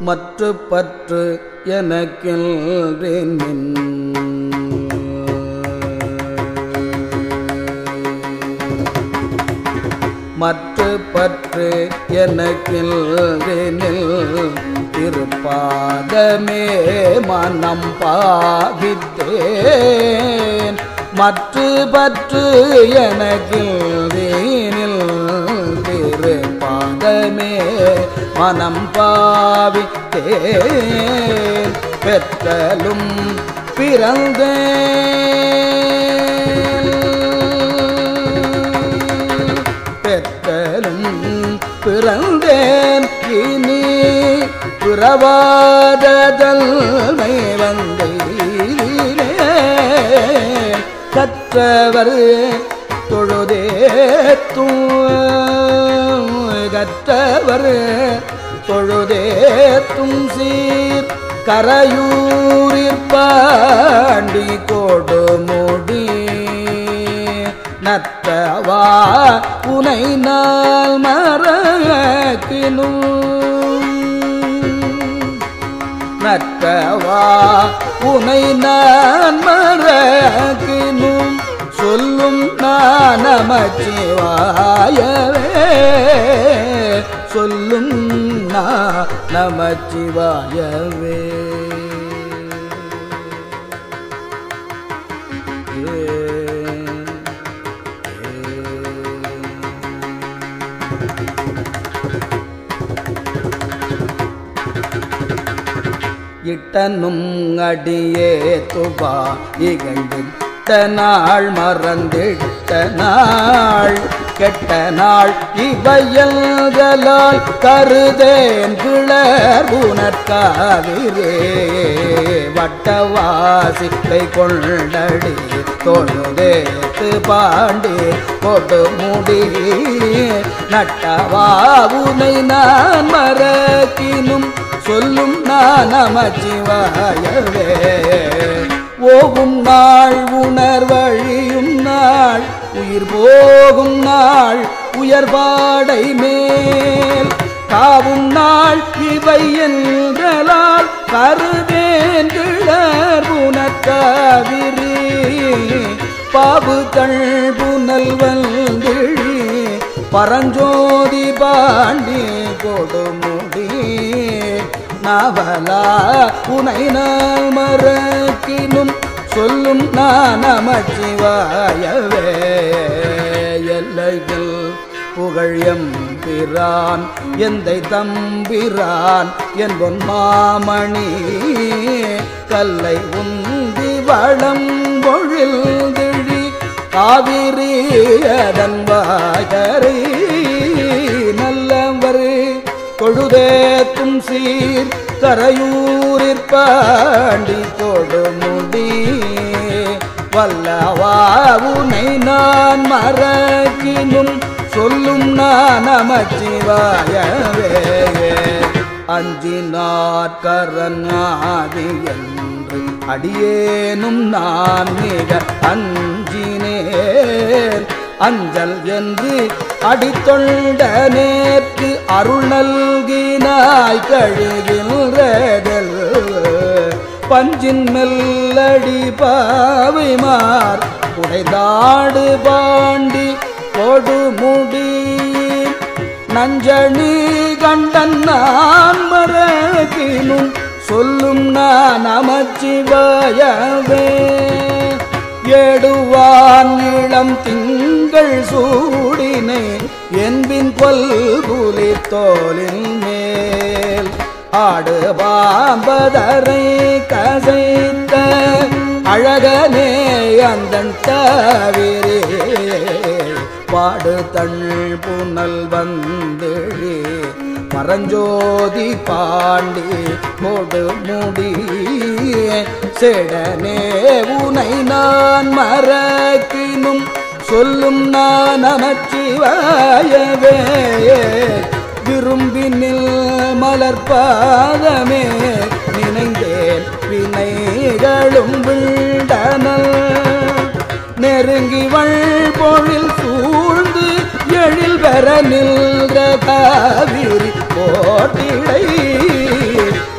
மற்ற பற்று எனக்கின்றேன் மற்ற பற்று எனக்கின்றேனில் திருப்பாதமே மனம் பாவித்தேன். மற்ற பற்று எனக்கின்றேனில் மார்க்கமே மனம் பாவி பெற்றலும் பிறந்த பெற்றலும் பிறந்தேன். இனி பிறவாததல்மை வந்தீரே கற்றவர் தொழுதேத்தும் கற்றவர் தொழுதேத்தும் சீர் கரையூரிற் கோடு மூடி நத்தவா உனை நாள் மறக்கினும். நத்தவா உனை நான் மறக்கினும். சொல்லும் நமச்சிவாயவே சொல்லும் நமச்சிவாயவே இட்டனும் அடியே துபா இகழ்ந்திட்ட நாள் மறந்திட்ட நாள் கெட்ட நாள் இவையல்களால் கருதேன் கிளர் உனக்காவிரே வட்டவாசிப்பை கொள்ளடி தொழுதேத்து பாண்டி கொடு முடி. நட்டவாவுனை நான் மறக்கினும் சொல்லும் நான் நமச்சிவாயவே. ஓகும் நாள் உணர்வழியும் நாள். உயிர் போகும் நாள் உயர்பாடை மேல். காவும் நாள் இவை என்றலால் கருதேன் கிளர் புனக்காவிரி பாபு தள் புனல் வந்திழி பரஞ்சோதி பாண்டி கொடுமுடி நவலா உனை நான் மறக்கினும் சொல்லும் நான் நமச்சிவாயவே எல்லையில் புகழ் பிரான் எந்தை தம்பிரான் என் பொன் மாமணி. கல்லை உந்தி வளம் பொழில் திழி காவிரி அதன் வாகரை கொழுதேத்தும் சீர் கரையூரிற்பாண்டி பாண்டி கொடுமுடி வல்லவா நான் மறக்கினும் சொல்லும் நான் நமச்சிவாயவே அஞ்சினாற்கரங்காதி என்று அடியேனும் நான் மிக அஞ்சினேன் அஞ்சல் என்று அடித்தொண்ட நேற்று அருள் நல்கினாய் கழுகின்றதல். பஞ்சின் மெல்லடி பாவிமார் உடைதாடு பாண்டி கொடுமுடி. நஞ்சணி கண்டன் நான் மறக்கினும் சொல்லும் நான் நமச்சிவாயவே திங்கள் சூடினை என்பின் கொல்புலி தோலின் மேல். ஆடு பாம்பதரை கசைத்த அழகனே அந்தன் தவிரே. பாடு தள் புனல் வந்தெழி பரஞ்சோதி பாண்டி கொடு முடி செடனே உனை நான் மறக்கினும் சொல்லும் நான் நமச்சிவாயவே விரும்பி நில் மலர்பாதமே நினைந்தேன் வினைகளும் விண்டனல் நெருங்கி வழ்பொழில் சூழ்ந்து எழில் பெற நின்ற காவிரி போட்டிடை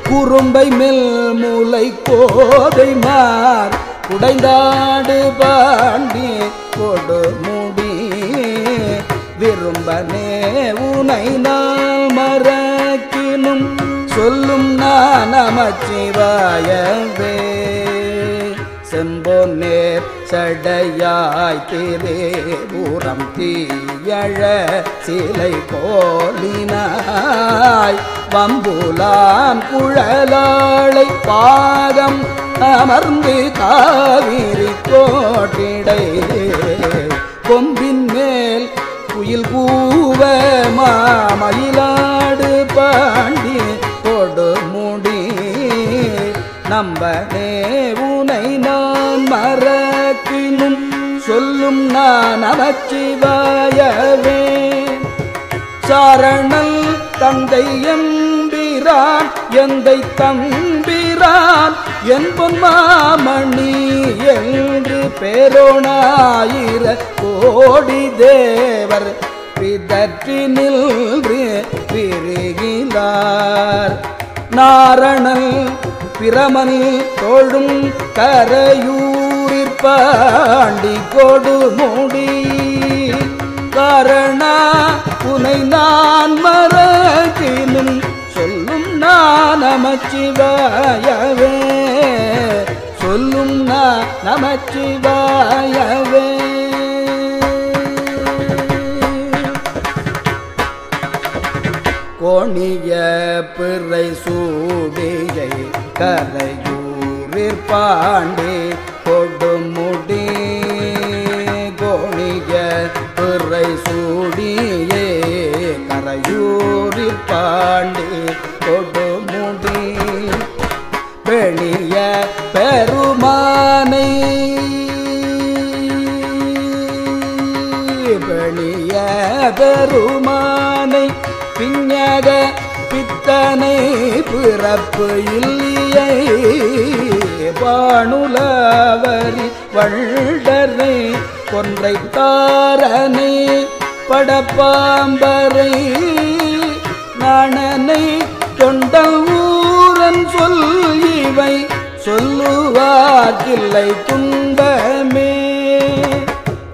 குறும்பை மெல் மூளை கோதை மார் குடைந்தாடு பாண்டியே கொடுமுடி. விரும்பனே உனை நான் மறக்கினும். சொல்லும் நான் நமச்சிவாயவே. செம்பொன்னேர் சடையாய் திரேபுரம் தீயழ சிலை போலினாய் வம்புலான் குழலாளை பாகம் அமர்ந்து காவிரி கோட்டிடை. கொம்பின் மேல் குயில் கூவ மாமயிலாடு பாண்டி கொடு முடி. நம்பனே உனை நான் மறக்கினும் சொல்லும் நான் அமச்சிவாயவே சாரணல் தந்தை எம்பிரான் எந்தை நான் என் பொன்மாமணி என்று பேரோனாயிர கோடி தேவர் பிதற்றி நின்று பிரிகிலார் நாரணல் பிரமன் தோழும் கரையூரிற்பாண்டி கொடு மூடி. காரணா உனை நான் மறக்கினும் சொல்லும் நான் நமச்சிவாயவே நமச்சிவாயவே. கோணிய பிறை சூடியை கரையூரிற் பாண்டி கொடுமுடி. கோணிய பிறை சூடியே கரையூரிற் பாண்டி கொடுமுடி. பெணிய பெருமா பெருமானை வெளிய பெருமானை பிஞக பித்தனை பிறப்பு இல்லையை பாணுலவரி வள்ளரை கொன்றை தாரனை படப்பாம்பரை நாணனை தொண்ட ஊரன் சொல் இவை சொல்லுவார்க்கில்லை துன்பமே.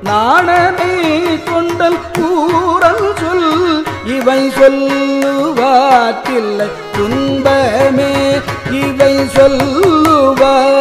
நாணமே கொண்டல் கூறல் சொல் இவை சொல்லுவார்க்கில்லை துன்பமே. இவை சொல்லுவார்க்கில்லை